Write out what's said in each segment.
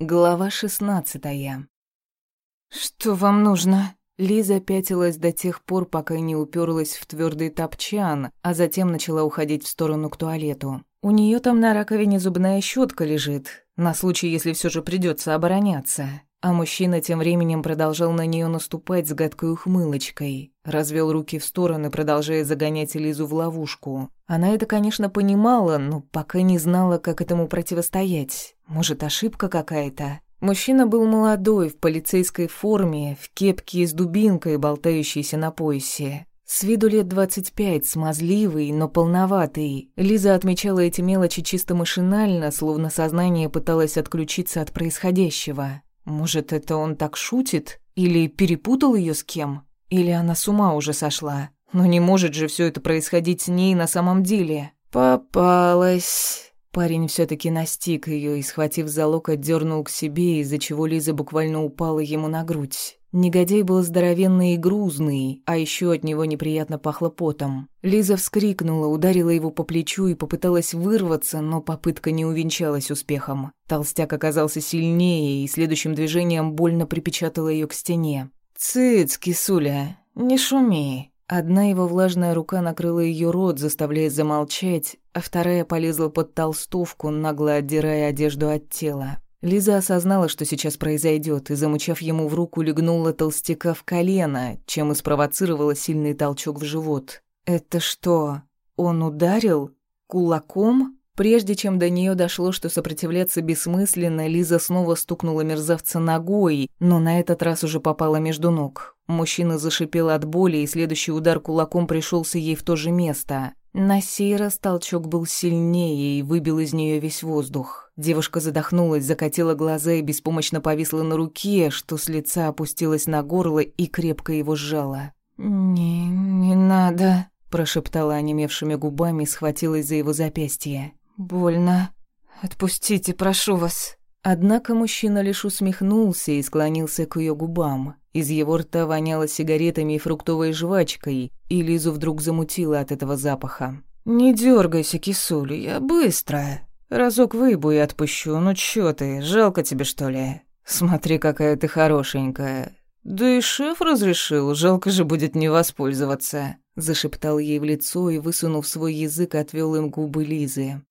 Глава шестнадцатая. «Что вам нужно?» Лиза пятилась до тех пор, пока не уперлась в твердый топчан, а затем начала уходить в сторону к туалету. У нее там на раковине зубная щетка лежит, на случай, если все же придется обороняться. А мужчина тем временем продолжал на нее наступать с гадкой ухмылочкой. Развел руки в стороны, продолжая загонять Лизу в ловушку. Она это, конечно, понимала, но пока не знала, как этому противостоять. Может, ошибка какая-то? Мужчина был молодой, в полицейской форме, в кепке с дубинкой, болтающейся на поясе. С виду лет двадцать пять, смазливый, но полноватый. Лиза отмечала эти мелочи чисто машинально, словно сознание пыталось отключиться от происходящего. Может, это он так шутит? Или перепутал ее с кем? Или она с ума уже сошла? Но не может же все это происходить с ней на самом деле. Попалась. Парень все таки настиг ее и, схватив за локоть, дернул к себе, из-за чего Лиза буквально упала ему на грудь. Негодяй был здоровенный и грузный, а еще от него неприятно пахло потом. Лиза вскрикнула, ударила его по плечу и попыталась вырваться, но попытка не увенчалась успехом. Толстяк оказался сильнее и следующим движением больно припечатала ее к стене. «Цыц, кисуля, не шуми». Одна его влажная рука накрыла ее рот, заставляя замолчать, а вторая полезла под толстовку, нагло отдирая одежду от тела. Лиза осознала, что сейчас произойдет, и, замучав ему в руку, легнула толстяка в колено, чем и спровоцировала сильный толчок в живот. «Это что, он ударил? Кулаком?» Прежде чем до нее дошло, что сопротивляться бессмысленно, Лиза снова стукнула мерзавца ногой, но на этот раз уже попала между ног. Мужчина зашипел от боли, и следующий удар кулаком пришелся ей в то же место. На сей раз толчок был сильнее и выбил из нее весь воздух. Девушка задохнулась, закатила глаза и беспомощно повисла на руке, что с лица опустилась на горло и крепко его сжала. «Не, не надо», – прошептала онемевшими губами схватилась за его запястье. «Больно. Отпустите, прошу вас». Однако мужчина лишь усмехнулся и склонился к ее губам. Из его рта воняло сигаретами и фруктовой жвачкой, и Лизу вдруг замутило от этого запаха. «Не дергайся, кисуля, я быстро. Разок выебу и отпущу, ну чё ты, жалко тебе, что ли? Смотри, какая ты хорошенькая. Да и шеф разрешил, жалко же будет не воспользоваться», зашептал ей в лицо и, высунув свой язык, отвел им губы Лизы.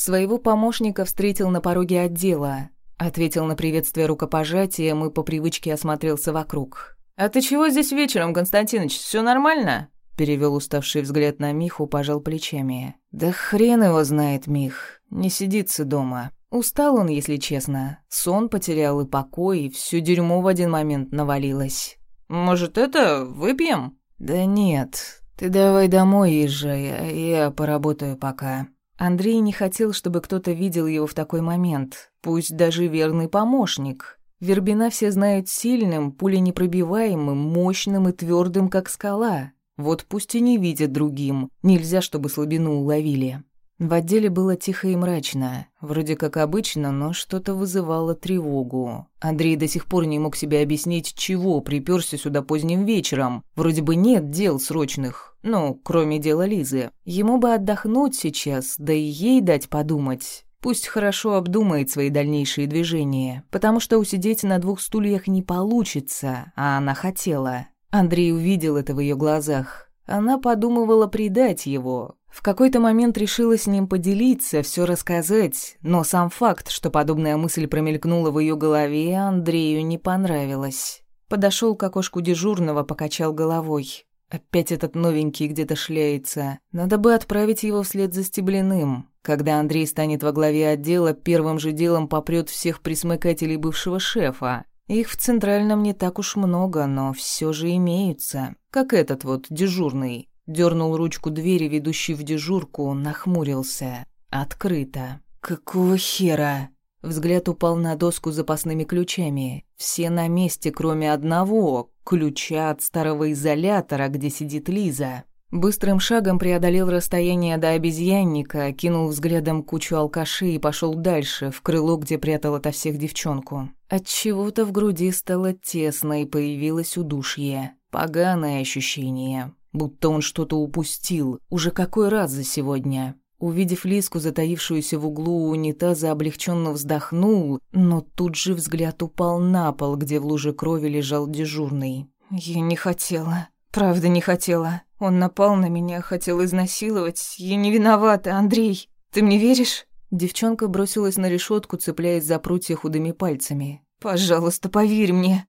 Своего помощника встретил на пороге отдела. Ответил на приветствие рукопожатием и по привычке осмотрелся вокруг. «А ты чего здесь вечером, Константинович? Все нормально?» Перевел уставший взгляд на Миху, пожал плечами. «Да хрен его знает, Мих. Не сидится дома. Устал он, если честно. Сон потерял и покой, и всё дерьмо в один момент навалилось. Может, это выпьем?» «Да нет. Ты давай домой езжай, а я поработаю пока». Андрей не хотел, чтобы кто-то видел его в такой момент, пусть даже верный помощник. Вербина все знают сильным, пуленепробиваемым, мощным и твердым, как скала. Вот пусть и не видят другим, нельзя, чтобы слабину уловили. В отделе было тихо и мрачно, вроде как обычно, но что-то вызывало тревогу. Андрей до сих пор не мог себе объяснить, чего приперся сюда поздним вечером. Вроде бы нет дел срочных, ну, кроме дела Лизы. Ему бы отдохнуть сейчас, да и ей дать подумать. Пусть хорошо обдумает свои дальнейшие движения, потому что усидеть на двух стульях не получится, а она хотела. Андрей увидел это в ее глазах. Она подумывала предать его. В какой-то момент решила с ним поделиться, все рассказать, но сам факт, что подобная мысль промелькнула в ее голове, Андрею не понравилось. Подошел к окошку дежурного, покачал головой. Опять этот новенький где-то шляется. Надо бы отправить его вслед за Стеблиным. Когда Андрей станет во главе отдела, первым же делом попрет всех присмыкателей бывшего шефа. Их в Центральном не так уж много, но все же имеются. Как этот вот, дежурный. Дернул ручку двери, ведущей в дежурку, нахмурился. Открыто. «Какого хера?» Взгляд упал на доску с запасными ключами. Все на месте, кроме одного, ключа от старого изолятора, где сидит Лиза. Быстрым шагом преодолел расстояние до обезьянника, кинул взглядом кучу алкашей и пошел дальше, в крыло, где прятал ото всех девчонку. От чего-то в груди стало тесно и появилось удушье. Поганое ощущение, будто он что-то упустил. Уже какой раз за сегодня? Увидев Лиску, затаившуюся в углу у унитаза, облегченно вздохнул, но тут же взгляд упал на пол, где в луже крови лежал дежурный. «Я не хотела. Правда, не хотела. Он напал на меня, хотел изнасиловать. Я не виновата, Андрей. Ты мне веришь?» Девчонка бросилась на решетку, цепляясь за прутья худыми пальцами. «Пожалуйста, поверь мне».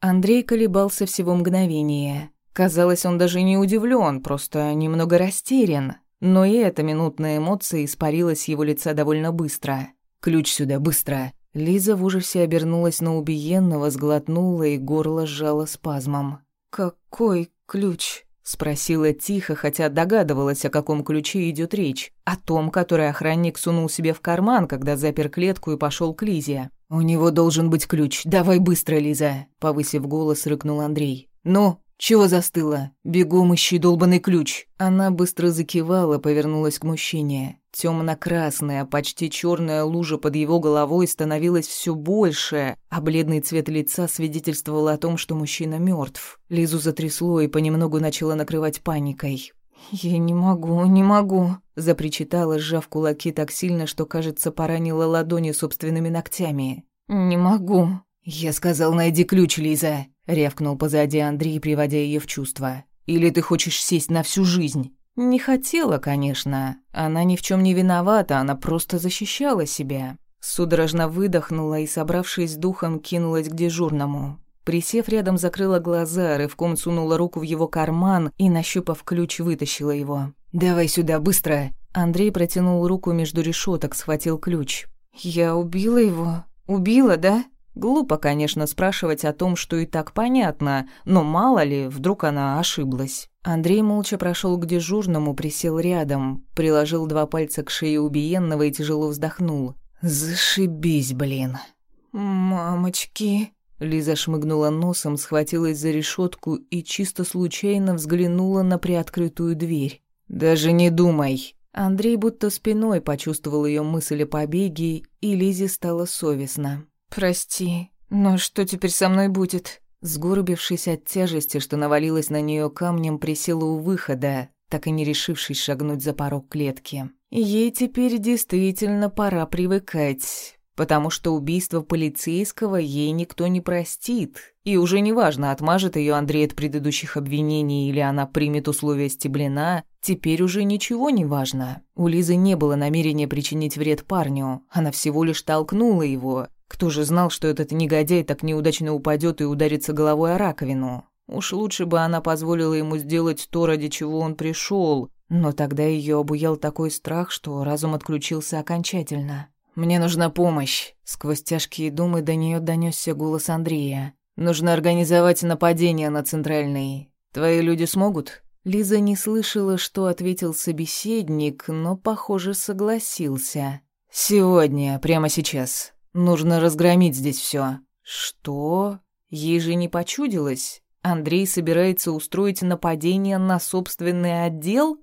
Андрей колебался всего мгновение. Казалось, он даже не удивлен, просто немного растерян. Но и эта минутная эмоция испарилась с его лица довольно быстро. «Ключ сюда, быстро!» Лиза в ужасе обернулась на убиенного, сглотнула и горло сжало спазмом. «Какой ключ?» — спросила тихо, хотя догадывалась, о каком ключе идет речь. О том, который охранник сунул себе в карман, когда запер клетку и пошел к Лизе. «У него должен быть ключ. Давай быстро, Лиза!» — повысив голос, рыкнул Андрей. «Ну, «Чего застыла? Бегом ищи долбанный ключ!» Она быстро закивала, повернулась к мужчине. Темно-красная, почти черная лужа под его головой становилась все больше, а бледный цвет лица свидетельствовал о том, что мужчина мертв. Лизу затрясло и понемногу начала накрывать паникой. «Я не могу, не могу», — запричитала, сжав кулаки так сильно, что, кажется, поранила ладони собственными ногтями. «Не могу». «Я сказал, найди ключ, Лиза», рявкнул позади Андрей, приводя ее в чувство. «Или ты хочешь сесть на всю жизнь?» Не хотела, конечно. Она ни в чем не виновата, она просто защищала себя. Судорожно выдохнула и, собравшись с духом, кинулась к дежурному. Присев рядом, закрыла глаза, рывком сунула руку в его карман и, нащупав ключ, вытащила его. «Давай сюда, быстро!» Андрей протянул руку между решеток, схватил ключ. «Я убила его? Убила, да?» Глупо, конечно, спрашивать о том, что и так понятно, но мало ли, вдруг она ошиблась. Андрей молча прошел к дежурному, присел рядом, приложил два пальца к шее убиенного и тяжело вздохнул. «Зашибись, блин!» «Мамочки!» Лиза шмыгнула носом, схватилась за решетку и чисто случайно взглянула на приоткрытую дверь. «Даже не думай!» Андрей будто спиной почувствовал ее мысль о побеге, и Лизе стало совестно. «Прости, но что теперь со мной будет?» Сгорбившись от тяжести, что навалилась на нее камнем, присела у выхода, так и не решившись шагнуть за порог клетки. Ей теперь действительно пора привыкать, потому что убийство полицейского ей никто не простит. И уже неважно, отмажет ее Андрей от предыдущих обвинений или она примет условия стеблена, теперь уже ничего не важно. У Лизы не было намерения причинить вред парню, она всего лишь толкнула его, кто же знал, что этот негодяй так неудачно упадет и ударится головой о раковину? Уж лучше бы она позволила ему сделать то, ради чего он пришел, но тогда ее обуял такой страх, что разум отключился окончательно. «Мне нужна помощь», — сквозь тяжкие думы до нее донесся голос Андрея. «Нужно организовать нападение на Центральный. Твои люди смогут?» Лиза не слышала, что ответил собеседник, но, похоже, согласился. «Сегодня, прямо сейчас. Нужно разгромить здесь все. Что? Ей же не почудилось? Андрей собирается устроить нападение на собственный отдел?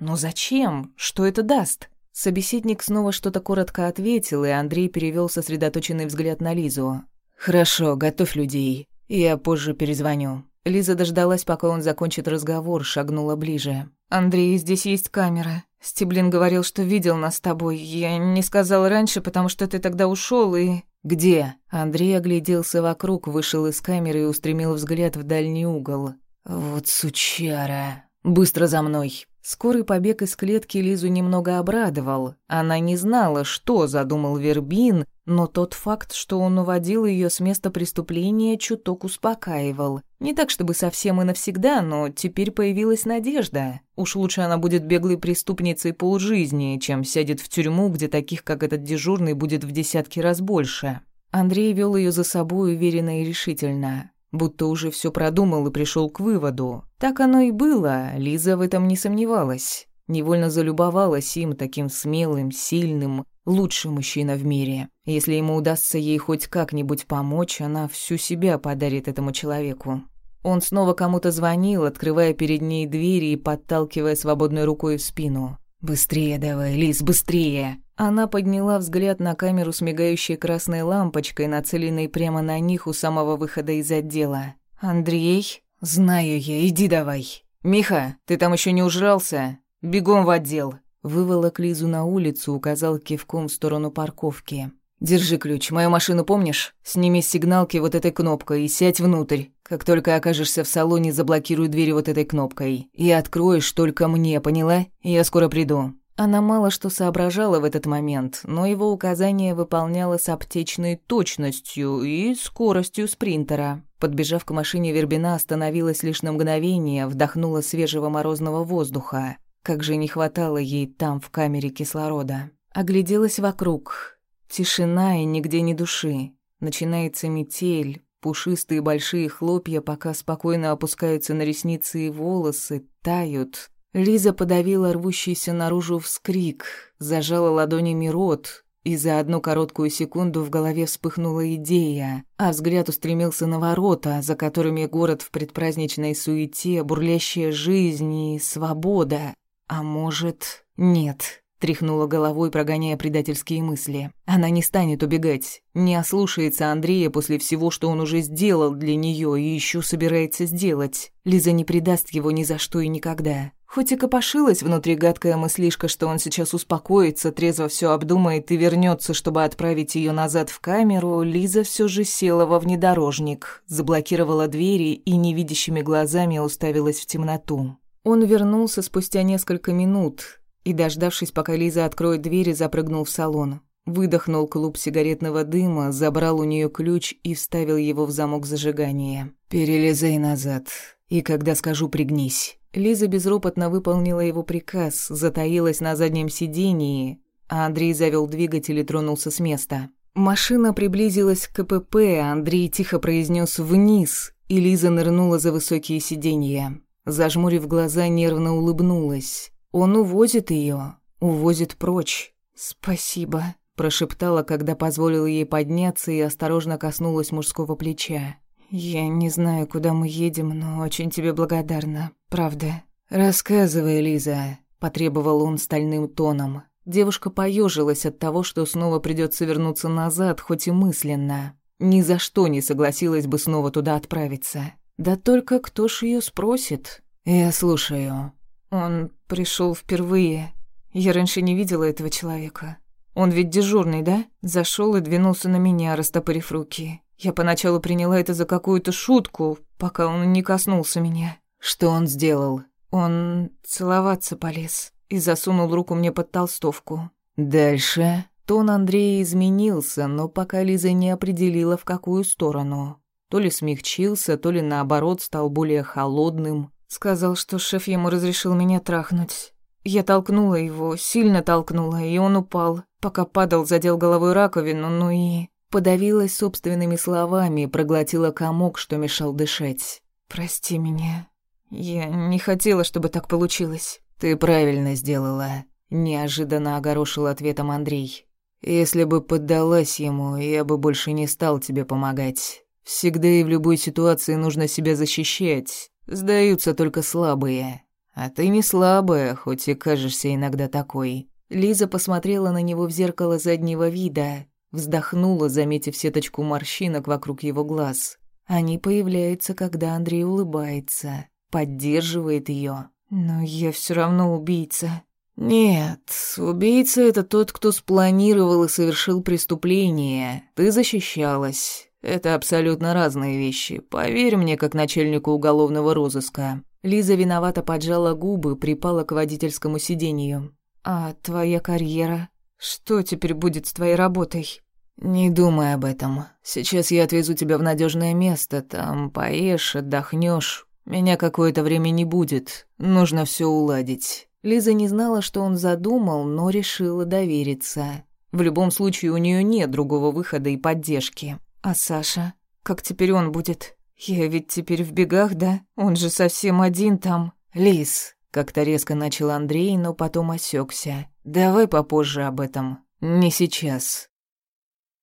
Но зачем? Что это даст? Собеседник снова что-то коротко ответил, и Андрей перевел сосредоточенный взгляд на Лизу. «Хорошо, готовь людей. Я позже перезвоню». Лиза дождалась, пока он закончит разговор, шагнула ближе. «Андрей, здесь есть камера. Стеблин говорил, что видел нас с тобой. Я не сказал раньше, потому что ты тогда ушел и...» «Где?» Андрей огляделся вокруг, вышел из камеры и устремил взгляд в дальний угол. «Вот сучара. Быстро за мной!» Скорый побег из клетки Лизу немного обрадовал. Она не знала, что задумал Вербин, но тот факт, что он уводил ее с места преступления, чуток успокаивал. Не так, чтобы совсем и навсегда, но теперь появилась надежда. Уж лучше она будет беглой преступницей полжизни, чем сядет в тюрьму, где таких, как этот дежурный, будет в десятки раз больше. Андрей вел ее за собой уверенно и решительно будто уже все продумал и пришел к выводу. Так оно и было, Лиза в этом не сомневалась. Невольно залюбовалась им таким смелым, сильным, лучший мужчина в мире. Если ему удастся ей хоть как-нибудь помочь, она всю себя подарит этому человеку. Он снова кому-то звонил, открывая перед ней двери и подталкивая свободной рукой в спину. «Быстрее давай, Лиз, быстрее!» Она подняла взгляд на камеру с мигающей красной лампочкой, нацеленной прямо на них у самого выхода из отдела. «Андрей?» «Знаю я, иди давай». «Миха, ты там еще не ужрался?» Бегом в отдел!» Выволок Лизу на улицу, указал кивком в сторону парковки. «Держи ключ. Мою машину помнишь? Сними с сигналки вот этой кнопкой и сядь внутрь. Как только окажешься в салоне, заблокируй дверь вот этой кнопкой. И откроешь только мне, поняла? Я скоро приду». Она мало что соображала в этот момент, но его указание выполняла с аптечной точностью и скоростью спринтера. Подбежав к машине, Вербина остановилась лишь на мгновение, вдохнула свежего морозного воздуха. Как же не хватало ей там, в камере кислорода. Огляделась вокруг. Тишина и нигде ни души. Начинается метель, пушистые большие хлопья пока спокойно опускаются на ресницы и волосы, тают, Лиза подавила рвущийся наружу вскрик, зажала ладонями рот, и за одну короткую секунду в голове вспыхнула идея, а взгляд устремился на ворота, за которыми город в предпраздничной суете, бурлящая жизнь и свобода. А может, нет. Тряхнула головой, прогоняя предательские мысли. Она не станет убегать, не ослушается Андрея после всего, что он уже сделал для нее и еще собирается сделать. Лиза не предаст его ни за что и никогда. Хоть и копошилась внутри гадкая мыслишка, что он сейчас успокоится, трезво все обдумает и вернется, чтобы отправить ее назад в камеру, Лиза все же села во внедорожник, заблокировала двери и невидящими глазами уставилась в темноту. Он вернулся спустя несколько минут и, дождавшись, пока Лиза откроет дверь, запрыгнул в салон. Выдохнул клуб сигаретного дыма, забрал у нее ключ и вставил его в замок зажигания. «Перелезай назад, и когда скажу, пригнись». Лиза безропотно выполнила его приказ, затаилась на заднем сидении, а Андрей завел двигатель и тронулся с места. Машина приблизилась к КПП, Андрей тихо произнес «вниз», и Лиза нырнула за высокие сиденья. Зажмурив глаза, нервно улыбнулась. Он увозит ее, увозит прочь. «Спасибо», – прошептала, когда позволила ей подняться и осторожно коснулась мужского плеча. «Я не знаю, куда мы едем, но очень тебе благодарна, правда». «Рассказывай, Лиза», — потребовал он стальным тоном. Девушка поежилась от того, что снова придется вернуться назад, хоть и мысленно. Ни за что не согласилась бы снова туда отправиться. Да только кто ж ее спросит? «Я слушаю». Он пришел впервые. Я раньше не видела этого человека. Он ведь дежурный, да? Зашел и двинулся на меня, растопырив руки. Я поначалу приняла это за какую-то шутку, пока он не коснулся меня. Что он сделал? Он целоваться полез и засунул руку мне под толстовку. Дальше тон Андрея изменился, но пока Лиза не определила, в какую сторону. То ли смягчился, то ли наоборот стал более холодным. Сказал, что шеф ему разрешил меня трахнуть. Я толкнула его, сильно толкнула, и он упал. Пока падал, задел головой раковину, ну и... Подавилась собственными словами, проглотила комок, что мешал дышать. «Прости меня. Я не хотела, чтобы так получилось». «Ты правильно сделала», — неожиданно огорошил ответом Андрей. «Если бы поддалась ему, я бы больше не стал тебе помогать. Всегда и в любой ситуации нужно себя защищать. Сдаются только слабые. А ты не слабая, хоть и кажешься иногда такой». Лиза посмотрела на него в зеркало заднего вида, Вздохнула, заметив сеточку морщинок вокруг его глаз. Они появляются, когда Андрей улыбается, поддерживает ее. Но я все равно убийца. Нет, убийца это тот, кто спланировал и совершил преступление. Ты защищалась. Это абсолютно разные вещи. Поверь мне, как начальнику уголовного розыска. Лиза виновато поджала губы, припала к водительскому сиденью. А твоя карьера? Что теперь будет с твоей работой? Не думай об этом. Сейчас я отвезу тебя в надежное место, там поешь, отдохнешь. Меня какое-то время не будет. Нужно все уладить. Лиза не знала, что он задумал, но решила довериться. В любом случае у нее нет другого выхода и поддержки. А Саша? Как теперь он будет? Я ведь теперь в бегах, да? Он же совсем один там. Лиз, как-то резко начал Андрей, но потом осекся. Давай попозже об этом. Не сейчас.